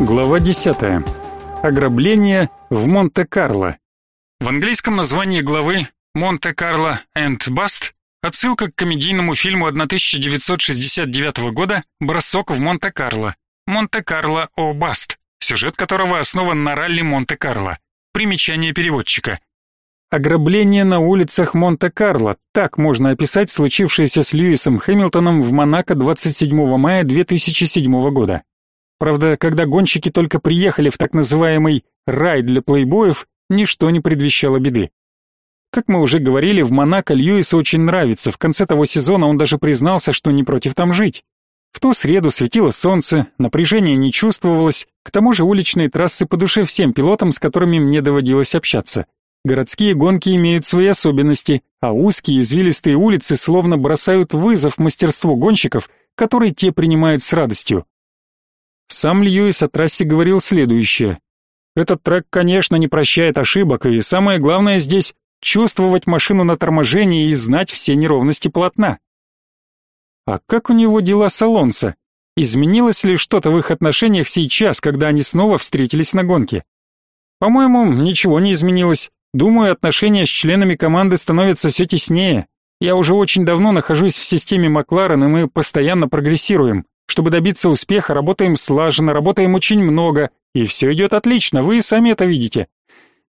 Глава 10. Ограбление в Монте-Карло. В английском названии главы «Монте-Карло and Bust» отсылка к комедийному фильму 1969 года «Бросок в Монте-Карло». «Монте-Карло о Баст», сюжет которого основан на ралли Монте-Карло. Примечание переводчика. Ограбление на улицах Монте-Карло. Так можно описать случившееся с Льюисом Хэмилтоном в Монако 27 мая 2007 года. Правда, когда гонщики только приехали в так называемый «рай для плейбоев», ничто не предвещало беды. Как мы уже говорили, в Монако Льюису очень нравится. В конце того сезона он даже признался, что не против там жить. В ту среду светило солнце, напряжение не чувствовалось, к тому же уличные трассы по душе всем пилотам, с которыми мне доводилось общаться. Городские гонки имеют свои особенности, а узкие извилистые улицы словно бросают вызов мастерству гонщиков, который те принимают с радостью. Сам Льюис о трассе говорил следующее. Этот трек, конечно, не прощает ошибок, и самое главное здесь — чувствовать машину на торможении и знать все неровности полотна. А как у него дела с Алонсо? Изменилось ли что-то в их отношениях сейчас, когда они снова встретились на гонке? По-моему, ничего не изменилось. Думаю, отношения с членами команды становятся все теснее. Я уже очень давно нахожусь в системе Макларен, и мы постоянно прогрессируем. Чтобы добиться успеха, работаем слаженно, работаем очень много, и все идет отлично, вы и сами это видите.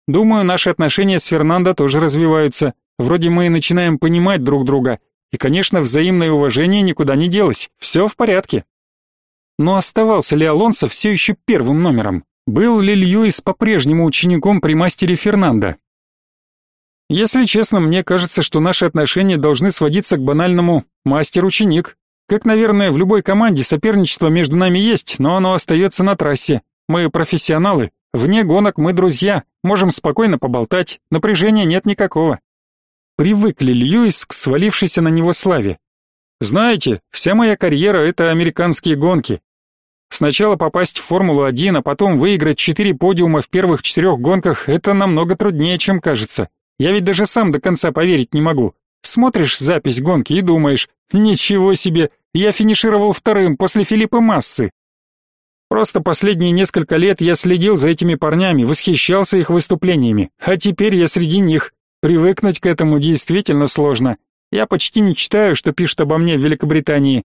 Думаю, наши отношения с Фернандо тоже развиваются. Вроде мы начинаем понимать друг друга. И, конечно, взаимное уважение никуда не делось. Все в порядке. Но оставался ли Алонсо все еще первым номером? Был ли Льюис по-прежнему учеником при мастере Фернандо? Если честно, мне кажется, что наши отношения должны сводиться к банальному мастер-ученик. Как, наверное, в любой команде соперничество между нами есть, но оно остается на трассе. Мы профессионалы, вне гонок мы друзья, можем спокойно поболтать, напряжения нет никакого. Привык ли Льюис к свалившейся на него славе? Знаете, вся моя карьера — это американские гонки. Сначала попасть в Формулу-1, а потом выиграть четыре подиума в первых четырех гонках — это намного труднее, чем кажется. Я ведь даже сам до конца поверить не могу. Смотришь запись гонки и думаешь, ничего себе, я финишировал вторым после Филиппа Массы. Просто последние несколько лет я следил за этими парнями, восхищался их выступлениями, а теперь я среди них. Привыкнуть к этому действительно сложно. Я почти не читаю, что пишут обо мне в Великобритании.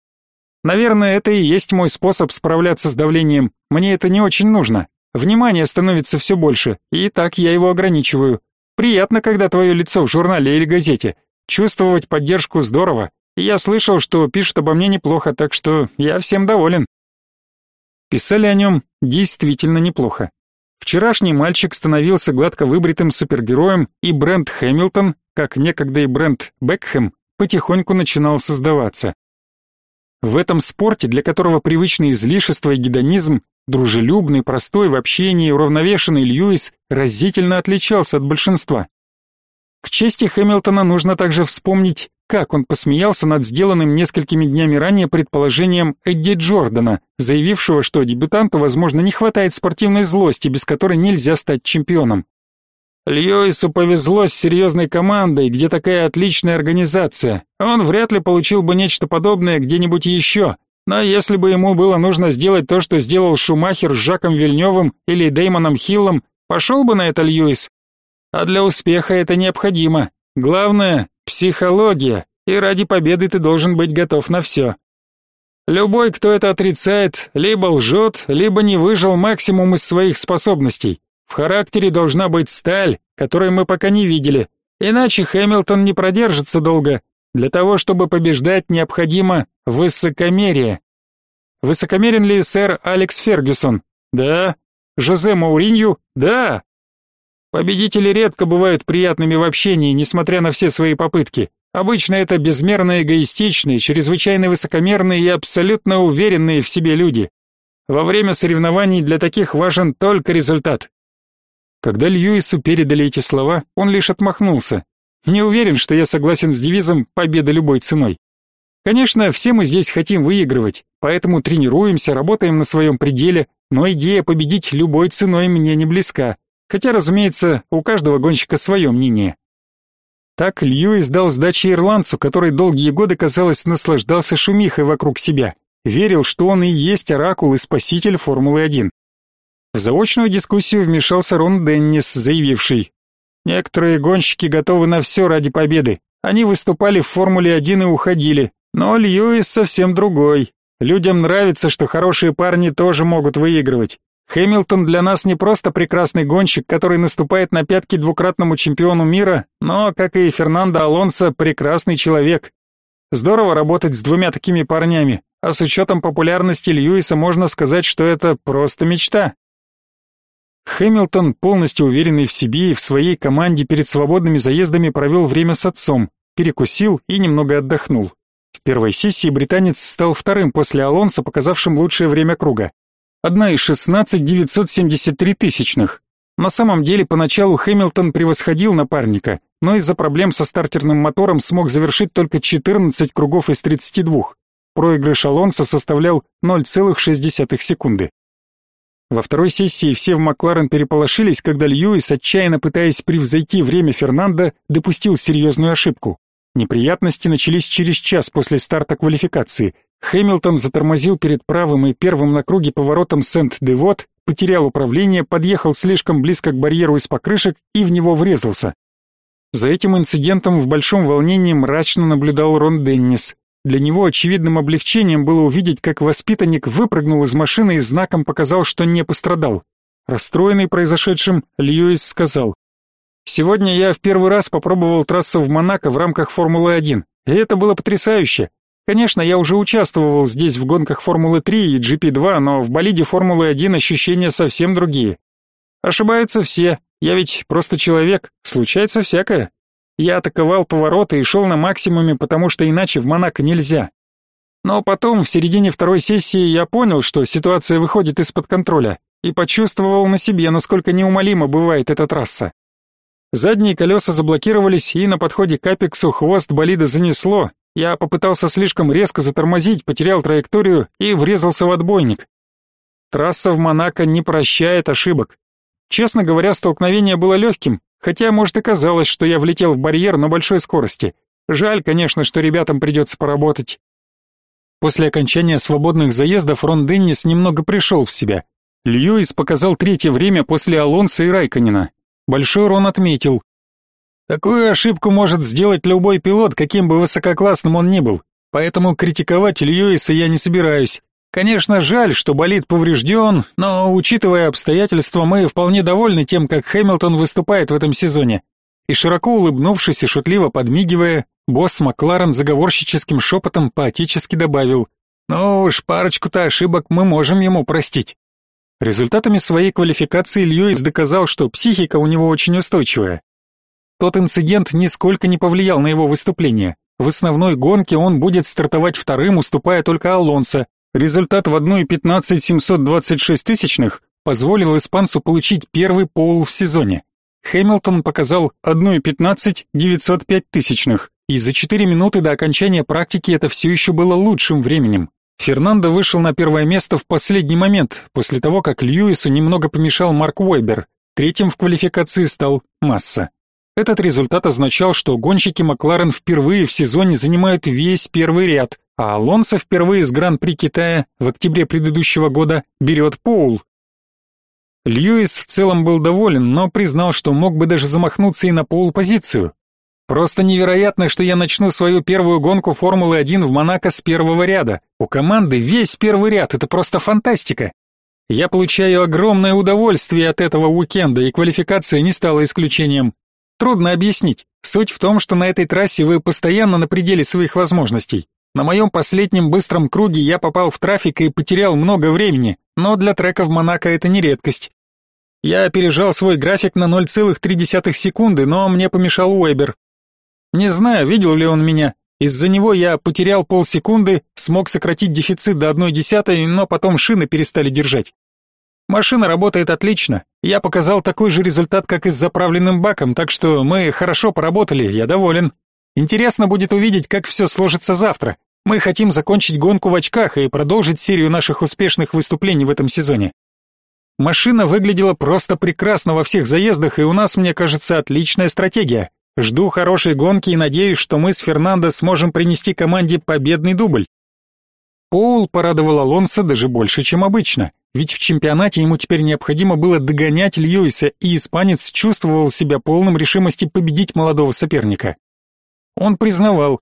Наверное, это и есть мой способ справляться с давлением. Мне это не очень нужно. Внимание становится все больше, и так я его ограничиваю. Приятно, когда твое лицо в журнале или газете. Чувствовать поддержку здорово, я слышал, что пишут обо мне неплохо, так что я всем доволен. Писали о нем действительно неплохо. Вчерашний мальчик становился гладко выбритым супергероем, и Брент Хэмилтон, как некогда и Брент Бекхэм, потихоньку начинал создаваться. В этом спорте, для которого привычны излишества и гедонизм, дружелюбный, простой в общении, уравновешенный Льюис разительно отличался от большинства. К чести Хэмилтона нужно также вспомнить как он посмеялся над сделанным несколькими днями ранее предположением Эдди Джордана, заявившего, что дебютанту, возможно, не хватает спортивной злости, без которой нельзя стать чемпионом. Льюису повезло с серьезной командой, где такая отличная организация. Он вряд ли получил бы нечто подобное где-нибудь еще. Но если бы ему было нужно сделать то, что сделал Шумахер с Жаком Вильневым или Деймоном Хиллом, пошел бы на это Льюис. А для успеха это необходимо. Главное Психология, и ради победы ты должен быть готов на все. Любой, кто это отрицает, либо лжет, либо не выжил максимум из своих способностей. В характере должна быть сталь, которой мы пока не видели. Иначе Хэмилтон не продержится долго. Для того, чтобы побеждать, необходимо высокомерие. Высокомерен ли сэр Алекс Фергюсон? Да. Жозе Мауринью? Да. Победители редко бывают приятными в общении, несмотря на все свои попытки. Обычно это безмерно эгоистичные, чрезвычайно высокомерные и абсолютно уверенные в себе люди. Во время соревнований для таких важен только результат. Когда Льюису передали эти слова, он лишь отмахнулся. Не уверен, что я согласен с девизом «победа любой ценой». Конечно, все мы здесь хотим выигрывать, поэтому тренируемся, работаем на своем пределе, но идея победить любой ценой мне не близка. Хотя, разумеется, у каждого гонщика свое мнение. Так Льюис дал сдачи ирландцу, который долгие годы, казалось, наслаждался шумихой вокруг себя, верил, что он и есть оракул и спаситель Формулы-1. В заочную дискуссию вмешался Рон Деннис, заявивший: "Некоторые гонщики готовы на все ради победы. Они выступали в Формуле-1 и уходили, но Льюис совсем другой. Людям нравится, что хорошие парни тоже могут выигрывать. Хэмилтон для нас не просто прекрасный гонщик, который наступает на пятки двукратному чемпиону мира, но, как и Фернандо Алонсо, прекрасный человек. Здорово работать с двумя такими парнями, а с учетом популярности Льюиса можно сказать, что это просто мечта. Хэмилтон, полностью уверенный в себе и в своей команде перед свободными заездами провел время с отцом, перекусил и немного отдохнул. В первой сессии британец стал вторым после Алонсо, показавшим лучшее время круга. Одна из 16 973 тысячных. На самом деле поначалу Хэмилтон превосходил напарника, но из-за проблем со стартерным мотором смог завершить только 14 кругов из 32. Проигрыш Алонсо составлял 0,6 секунды. Во второй сессии все в Макларен переполошились, когда Льюис, отчаянно пытаясь превзойти время Фернандо, допустил серьезную ошибку. Неприятности начались через час после старта квалификации. Хэмилтон затормозил перед правым и первым на круге поворотом Сент-Девот, потерял управление, подъехал слишком близко к барьеру из покрышек и в него врезался. За этим инцидентом в большом волнении мрачно наблюдал Рон Деннис. Для него очевидным облегчением было увидеть, как воспитанник выпрыгнул из машины и знаком показал, что не пострадал. Расстроенный произошедшим, Льюис сказал, «Сегодня я в первый раз попробовал трассу в Монако в рамках Формулы-1, и это было потрясающе. Конечно, я уже участвовал здесь в гонках Формулы-3 и GP2, но в болиде Формулы-1 ощущения совсем другие. Ошибаются все, я ведь просто человек, случается всякое. Я атаковал повороты и шел на максимуме, потому что иначе в Монако нельзя. Но потом, в середине второй сессии, я понял, что ситуация выходит из-под контроля, и почувствовал на себе, насколько неумолимо бывает эта трасса. Задние колеса заблокировались, и на подходе к апексу хвост болида занесло. Я попытался слишком резко затормозить, потерял траекторию и врезался в отбойник. Трасса в Монако не прощает ошибок. Честно говоря, столкновение было легким, Хотя, может, и казалось, что я влетел в барьер на большой скорости. Жаль, конечно, что ребятам придется поработать. После окончания свободных заездов Рон Деннис немного пришел в себя. Льюис показал третье время после Алонса и Райконина. Большой Рон отметил. Такую ошибку может сделать любой пилот, каким бы высококлассным он ни был. Поэтому критиковать Льюиса я не собираюсь. Конечно, жаль, что болид поврежден, но, учитывая обстоятельства, мы вполне довольны тем, как Хэмилтон выступает в этом сезоне. И широко улыбнувшись и шутливо подмигивая, босс Макларен заговорщическим шепотом поотечески добавил, «Ну уж, парочку-то ошибок мы можем ему простить». Результатами своей квалификации Льюис доказал, что психика у него очень устойчивая. Тот инцидент нисколько не повлиял на его выступление. В основной гонке он будет стартовать вторым, уступая только Алонсо, Результат в 1,15 726 тысячных позволил испанцу получить первый пол в сезоне. Хэмилтон показал 1,15 905 тысячных, и за 4 минуты до окончания практики это все еще было лучшим временем. Фернандо вышел на первое место в последний момент, после того, как Льюису немного помешал Марк Уэбер. Третьим в квалификации стал Масса. Этот результат означал, что гонщики Макларен впервые в сезоне занимают весь первый ряд, а Алонсо впервые с Гран-при Китая в октябре предыдущего года берет Поул. Льюис в целом был доволен, но признал, что мог бы даже замахнуться и на Поул-позицию. Просто невероятно, что я начну свою первую гонку Формулы-1 в Монако с первого ряда. У команды весь первый ряд, это просто фантастика. Я получаю огромное удовольствие от этого уикенда, и квалификация не стала исключением. Трудно объяснить. Суть в том, что на этой трассе вы постоянно на пределе своих возможностей. На моем последнем быстром круге я попал в трафик и потерял много времени, но для трека в Монако это не редкость. Я опережал свой график на 0,3 секунды, но мне помешал Уэбер. Не знаю, видел ли он меня. Из-за него я потерял полсекунды, смог сократить дефицит до одной десятой, но потом шины перестали держать. Машина работает отлично. Я показал такой же результат, как и с заправленным баком, так что мы хорошо поработали, я доволен. Интересно будет увидеть, как все сложится завтра. Мы хотим закончить гонку в очках и продолжить серию наших успешных выступлений в этом сезоне. Машина выглядела просто прекрасно во всех заездах, и у нас, мне кажется, отличная стратегия. Жду хорошей гонки и надеюсь, что мы с Фернандо сможем принести команде победный дубль. Поул порадовал Алонсо даже больше, чем обычно. ведь в чемпионате ему теперь необходимо было догонять Льюиса, и испанец чувствовал себя полным решимости победить молодого соперника. Он признавал,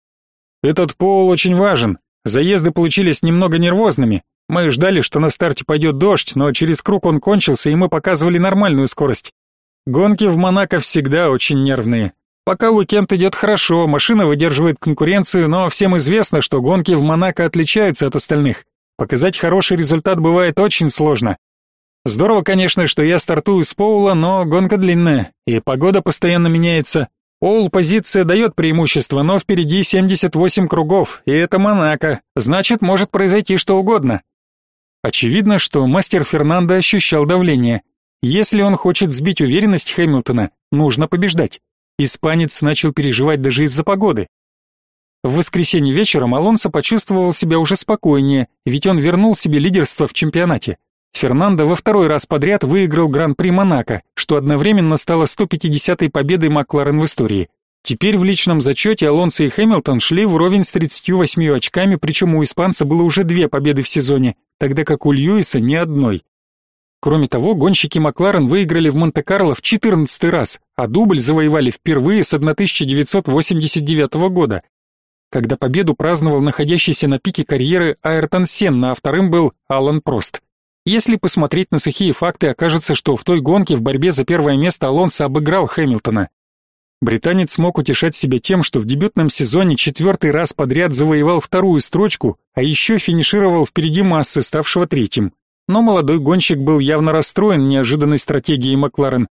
«Этот пол очень важен, заезды получились немного нервозными, мы ждали, что на старте пойдет дождь, но через круг он кончился, и мы показывали нормальную скорость. Гонки в Монако всегда очень нервные. Пока уикенд идет хорошо, машина выдерживает конкуренцию, но всем известно, что гонки в Монако отличаются от остальных. Показать хороший результат бывает очень сложно. Здорово, конечно, что я стартую с Поула, но гонка длинная, и погода постоянно меняется. Поул позиция дает преимущество, но впереди 78 кругов, и это Монако, значит, может произойти что угодно. Очевидно, что мастер Фернандо ощущал давление. Если он хочет сбить уверенность Хэмилтона, нужно побеждать. Испанец начал переживать даже из-за погоды. В воскресенье вечером Алонсо почувствовал себя уже спокойнее, ведь он вернул себе лидерство в чемпионате. Фернандо во второй раз подряд выиграл Гран-при Монако, что одновременно стало 150-й победой Макларен в истории. Теперь в личном зачете Алонсо и Хэмилтон шли вровень с 38 очками, причем у испанца было уже две победы в сезоне, тогда как у Льюиса ни одной. Кроме того, гонщики Макларен выиграли в Монте-Карло в 14 раз, а дубль завоевали впервые с 1989 года, когда победу праздновал находящийся на пике карьеры Айртон Сенна, а вторым был Алан Прост. Если посмотреть на сухие факты, окажется, что в той гонке в борьбе за первое место Алонсо обыграл Хэмилтона. Британец смог утешать себя тем, что в дебютном сезоне четвертый раз подряд завоевал вторую строчку, а еще финишировал впереди массы, ставшего третьим. Но молодой гонщик был явно расстроен неожиданной стратегией Макларен.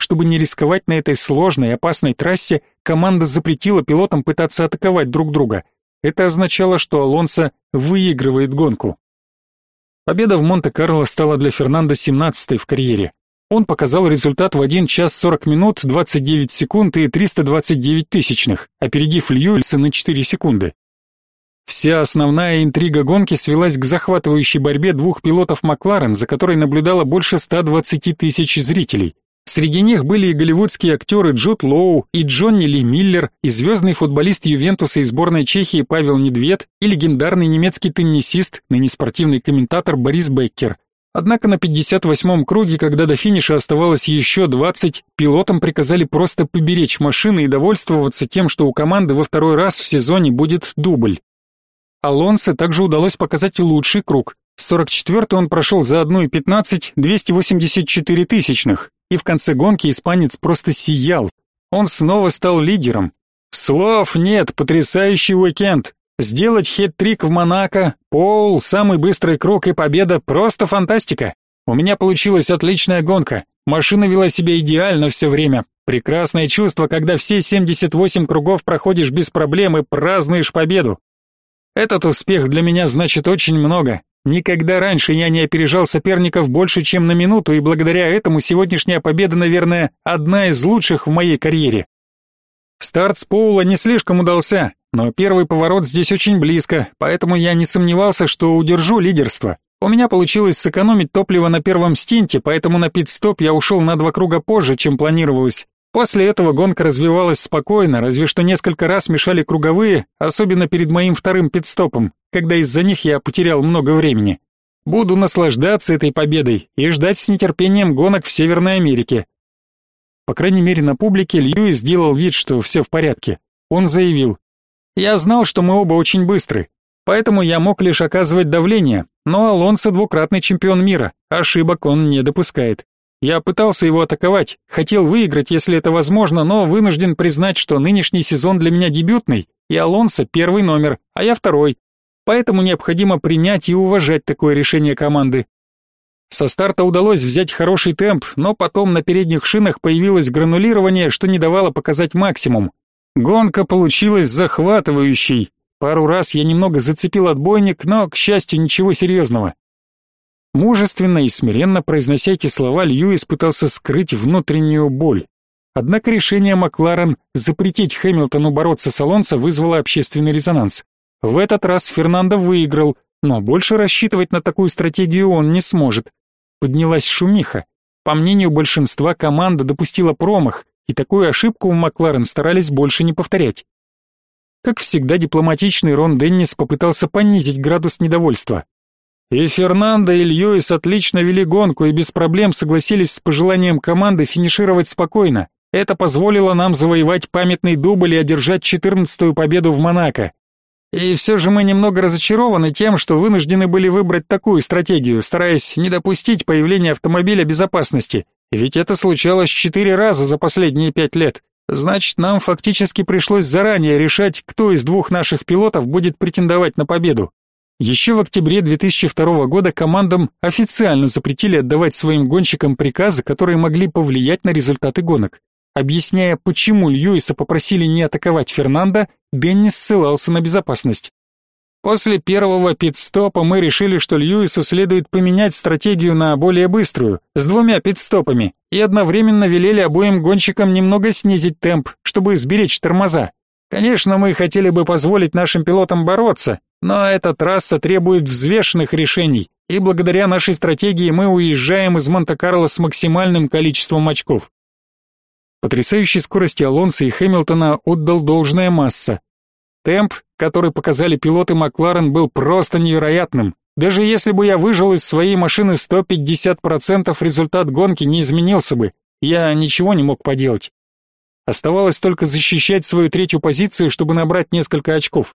Чтобы не рисковать на этой сложной и опасной трассе, команда запретила пилотам пытаться атаковать друг друга. Это означало, что Алонсо выигрывает гонку. Победа в Монте-Карло стала для Фернандо 17-й в карьере. Он показал результат в 1 час 40 минут 29 секунд и 329 тысячных, опередив Льюиса на 4 секунды. Вся основная интрига гонки свелась к захватывающей борьбе двух пилотов Макларен, за которой наблюдало больше 120 тысяч зрителей. Среди них были и голливудские актеры Джуд Лоу, и Джонни Ли Миллер, и звездный футболист Ювентуса и сборной Чехии Павел Недвед, и легендарный немецкий теннисист, ныне спортивный комментатор Борис Беккер. Однако на 58-м круге, когда до финиша оставалось еще 20, пилотам приказали просто поберечь машины и довольствоваться тем, что у команды во второй раз в сезоне будет дубль. Алонсо также удалось показать лучший круг. 44-й он прошел за 1,15 284 тысячных, и в конце гонки испанец просто сиял. Он снова стал лидером. Слов нет, потрясающий уикенд. Сделать хет-трик в Монако, пол, самый быстрый круг и победа просто фантастика. У меня получилась отличная гонка. Машина вела себя идеально все время. Прекрасное чувство, когда все 78 кругов проходишь без проблем и празднуешь победу. Этот успех для меня значит очень много. Никогда раньше я не опережал соперников больше, чем на минуту, и благодаря этому сегодняшняя победа, наверное, одна из лучших в моей карьере. Старт с Поула не слишком удался, но первый поворот здесь очень близко, поэтому я не сомневался, что удержу лидерство. У меня получилось сэкономить топливо на первом стинте, поэтому на пит-стоп я ушел на два круга позже, чем планировалось. После этого гонка развивалась спокойно, разве что несколько раз мешали круговые, особенно перед моим вторым пит-стопом, когда из-за них я потерял много времени. Буду наслаждаться этой победой и ждать с нетерпением гонок в Северной Америке. По крайней мере, на публике Льюис сделал вид, что все в порядке. Он заявил: "Я знал, что мы оба очень быстры, поэтому я мог лишь оказывать давление, но Алонсо двукратный чемпион мира, ошибок он не допускает. Я пытался его атаковать, хотел выиграть, если это возможно, но вынужден признать, что нынешний сезон для меня дебютный, и Алонсо первый номер, а я второй. Поэтому необходимо принять и уважать такое решение команды. Со старта удалось взять хороший темп, но потом на передних шинах появилось гранулирование, что не давало показать максимум. Гонка получилась захватывающей. Пару раз я немного зацепил отбойник, но, к счастью, ничего серьезного. Мужественно и смиренно произнося эти слова, Льюис пытался скрыть внутреннюю боль. Однако решение Макларен запретить Хэмилтону бороться с Алонсо вызвало общественный резонанс. В этот раз Фернандо выиграл, но больше рассчитывать на такую стратегию он не сможет. Поднялась шумиха. По мнению большинства, команда допустила промах, и такую ошибку в Макларен старались больше не повторять. Как всегда, дипломатичный Рон Деннис попытался понизить градус недовольства. И Фернандо и Льюис отлично вели гонку и без проблем согласились с пожеланием команды финишировать спокойно. Это позволило нам завоевать памятный дубль и одержать четырнадцатую победу в Монако. И все же мы немного разочарованы тем, что вынуждены были выбрать такую стратегию, стараясь не допустить появления автомобиля безопасности. Ведь это случалось четыре раза за последние пять лет. Значит, нам фактически пришлось заранее решать, кто из двух наших пилотов будет претендовать на победу. Еще в октябре 2002 года командам официально запретили отдавать своим гонщикам приказы, которые могли повлиять на результаты гонок. Объясняя, почему Льюиса попросили не атаковать Фернандо, Деннис ссылался на безопасность. После первого пит-стопа мы решили, что Льюису следует поменять стратегию на более быструю, с двумя пит-стопами, и одновременно велели обоим гонщикам немного снизить темп, чтобы сберечь тормоза. Конечно, мы хотели бы позволить нашим пилотам бороться, но эта трасса требует взвешенных решений, и благодаря нашей стратегии мы уезжаем из Монте-Карло с максимальным количеством очков. Потрясающей скорости Алонса и Хэмилтона отдал должное масса. Темп, который показали пилоты Макларен, был просто невероятным. Даже если бы я выжил из своей машины 150%, результат гонки не изменился бы. Я ничего не мог поделать. Оставалось только защищать свою третью позицию, чтобы набрать несколько очков.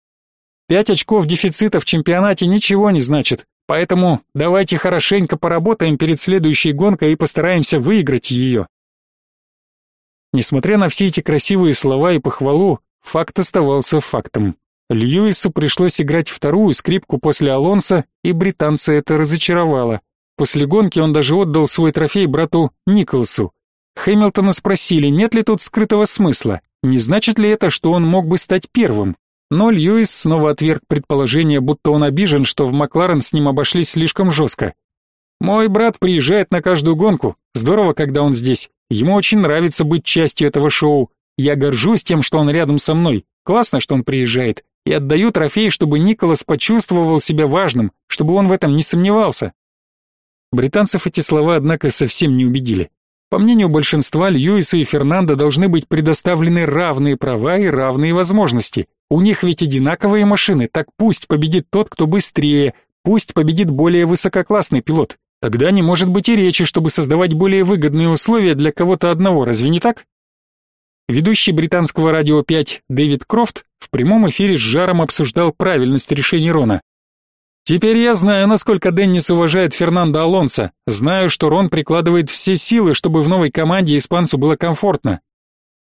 Пять очков дефицита в чемпионате ничего не значит, поэтому давайте хорошенько поработаем перед следующей гонкой и постараемся выиграть ее. Несмотря на все эти красивые слова и похвалу, факт оставался фактом. Льюису пришлось играть вторую скрипку после Алонса, и британца это разочаровало. После гонки он даже отдал свой трофей брату Николсу. Хэмилтона спросили, нет ли тут скрытого смысла, не значит ли это, что он мог бы стать первым. Но Льюис снова отверг предположение, будто он обижен, что в Макларен с ним обошлись слишком жестко. «Мой брат приезжает на каждую гонку. Здорово, когда он здесь. Ему очень нравится быть частью этого шоу. Я горжусь тем, что он рядом со мной. Классно, что он приезжает. И отдаю трофей, чтобы Николас почувствовал себя важным, чтобы он в этом не сомневался». Британцев эти слова, однако, совсем не убедили. По мнению большинства, Льюису и Фернандо должны быть предоставлены равные права и равные возможности. У них ведь одинаковые машины, так пусть победит тот, кто быстрее, пусть победит более высококлассный пилот. Тогда не может быть и речи, чтобы создавать более выгодные условия для кого-то одного, разве не так? Ведущий британского радио 5 Дэвид Крофт в прямом эфире с жаром обсуждал правильность решения Рона. Теперь я знаю, насколько Деннис уважает Фернандо Алонсо. Знаю, что Рон прикладывает все силы, чтобы в новой команде испанцу было комфортно.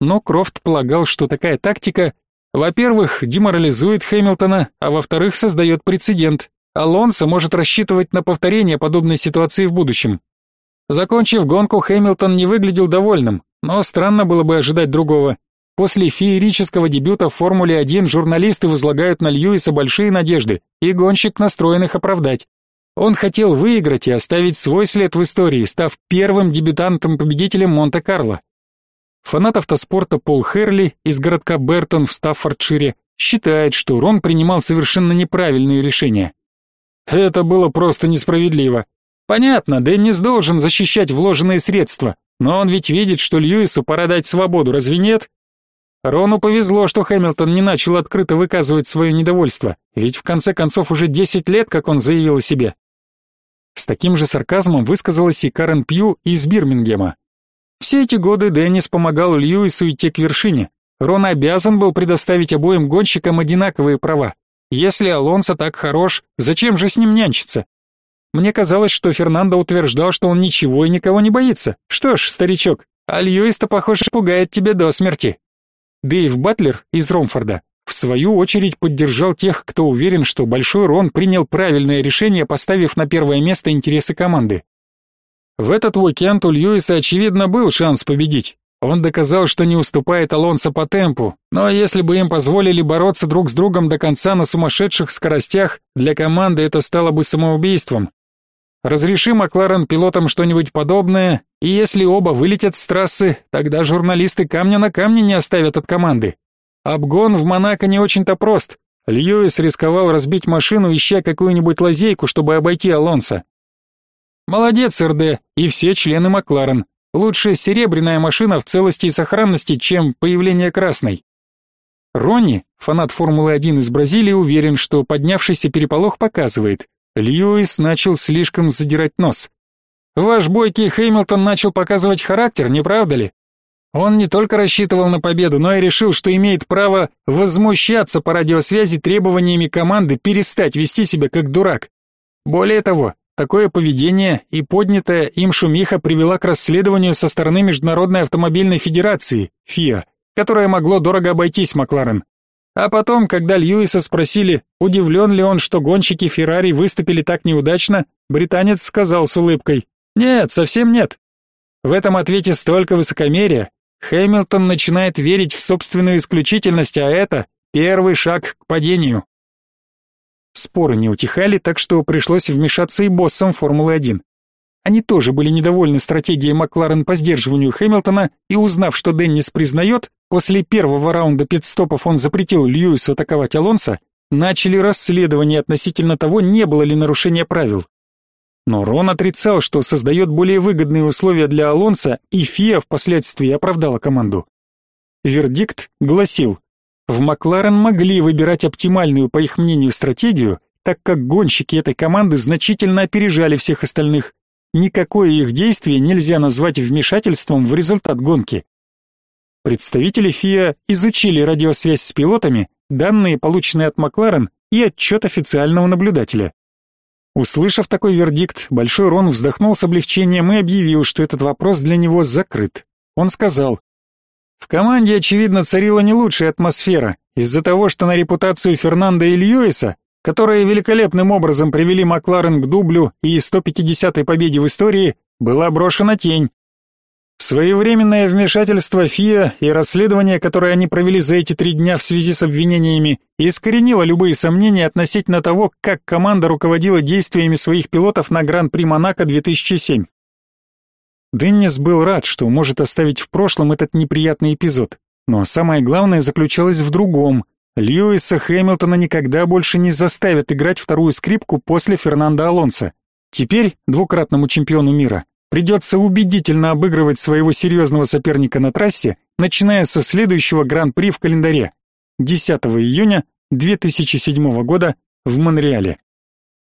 Но Крофт полагал, что такая тактика во-первых, деморализует Хэмилтона, а во-вторых, создает прецедент. Алонсо может рассчитывать на повторение подобной ситуации в будущем. Закончив гонку, Хэмилтон не выглядел довольным, но странно было бы ожидать другого. После феерического дебюта в Формуле-1 журналисты возлагают на Льюиса большие надежды, и гонщик настроен их оправдать. Он хотел выиграть и оставить свой след в истории, став первым дебютантом-победителем Монте-Карло. Фанат автоспорта Пол Херли из городка Бертон в Стаффордшире считает, что Рон принимал совершенно неправильные решения. Это было просто несправедливо. Понятно, Деннис должен защищать вложенные средства, но он ведь видит, что Льюису пора дать свободу, разве нет? Рону повезло, что Хэмилтон не начал открыто выказывать свое недовольство, ведь в конце концов уже 10 лет, как он заявил о себе. С таким же сарказмом высказалась и Карен Пью из Бирмингема. Все эти годы Деннис помогал Льюису идти к вершине. Рон обязан был предоставить обоим гонщикам одинаковые права. Если Алонсо так хорош, зачем же с ним нянчиться? Мне казалось, что Фернандо утверждал, что он ничего и никого не боится. Что ж, старичок, а Льюис-то, похоже, пугает тебя до смерти. Дэйв Батлер из Ромфорда в свою очередь поддержал тех, кто уверен, что Большой Рон принял правильное решение, поставив на первое место интересы команды. В этот уикенд у Льюиса, очевидно, был шанс победить. Он доказал, что не уступает Алонсо по темпу, но если бы им позволили бороться друг с другом до конца на сумасшедших скоростях, для команды это стало бы самоубийством. Разреши Макларен пилотам что-нибудь подобное, и если оба вылетят с трассы, тогда журналисты камня на камне не оставят от команды. Обгон в Монако не очень-то прост. Льюис рисковал разбить машину, ища какую-нибудь лазейку, чтобы обойти Алонсо. Молодец, РД, и все члены Макларен. Лучше серебряная машина в целости и сохранности, чем появление красной. Ронни, фанат Формулы-1 из Бразилии, уверен, что поднявшийся переполох показывает, Льюис начал слишком задирать нос. Ваш бойкий Хэмилтон начал показывать характер, не правда ли? Он не только рассчитывал на победу, но и решил, что имеет право возмущаться по радиосвязи требованиями команды перестать вести себя как дурак. Более того, такое поведение и поднятая им шумиха привела к расследованию со стороны Международной автомобильной федерации, ФИА, которое могло дорого обойтись Макларен. А потом, когда Льюиса спросили, удивлен ли он, что гонщики Феррари выступили так неудачно, британец сказал с улыбкой, «Нет, совсем нет». В этом ответе столько высокомерия. Хэмилтон начинает верить в собственную исключительность, а это первый шаг к падению. Споры не утихали, так что пришлось вмешаться и боссам Формулы-1. Они тоже были недовольны стратегией Макларен по сдерживанию Хэмилтона, и узнав, что Деннис признает, после первого раунда пит-стопов он запретил Льюису атаковать Алонсо, начали расследование относительно того, не было ли нарушения правил. Но Рон отрицал, что создает более выгодные условия для Алонса, и ФИА впоследствии оправдала команду. Вердикт гласил, в Макларен могли выбирать оптимальную, по их мнению, стратегию, так как гонщики этой команды значительно опережали всех остальных. Никакое их действие нельзя назвать вмешательством в результат гонки. Представители ФИА изучили радиосвязь с пилотами, данные, полученные от Макларен, и отчет официального наблюдателя. Услышав такой вердикт, Большой Рон вздохнул с облегчением и объявил, что этот вопрос для него закрыт. Он сказал, «В команде, очевидно, царила не лучшая атмосфера, из-за того, что на репутацию Фернанда и Льюиса, которые великолепным образом привели Макларен к дублю и 150-й победе в истории, была брошена тень. Своевременное вмешательство ФИА и расследование, которое они провели за эти три дня в связи с обвинениями, искоренило любые сомнения относительно того, как команда руководила действиями своих пилотов на Гран-при Монако 2007. Деннис был рад, что может оставить в прошлом этот неприятный эпизод, но самое главное заключалось в другом. Льюиса Хэмилтона никогда больше не заставят играть вторую скрипку после Фернандо Алонсо. Теперь двукратному чемпиону мира Придется убедительно обыгрывать своего серьезного соперника на трассе, начиная со следующего Гран-при в календаре 10 июня 2007 года в Монреале.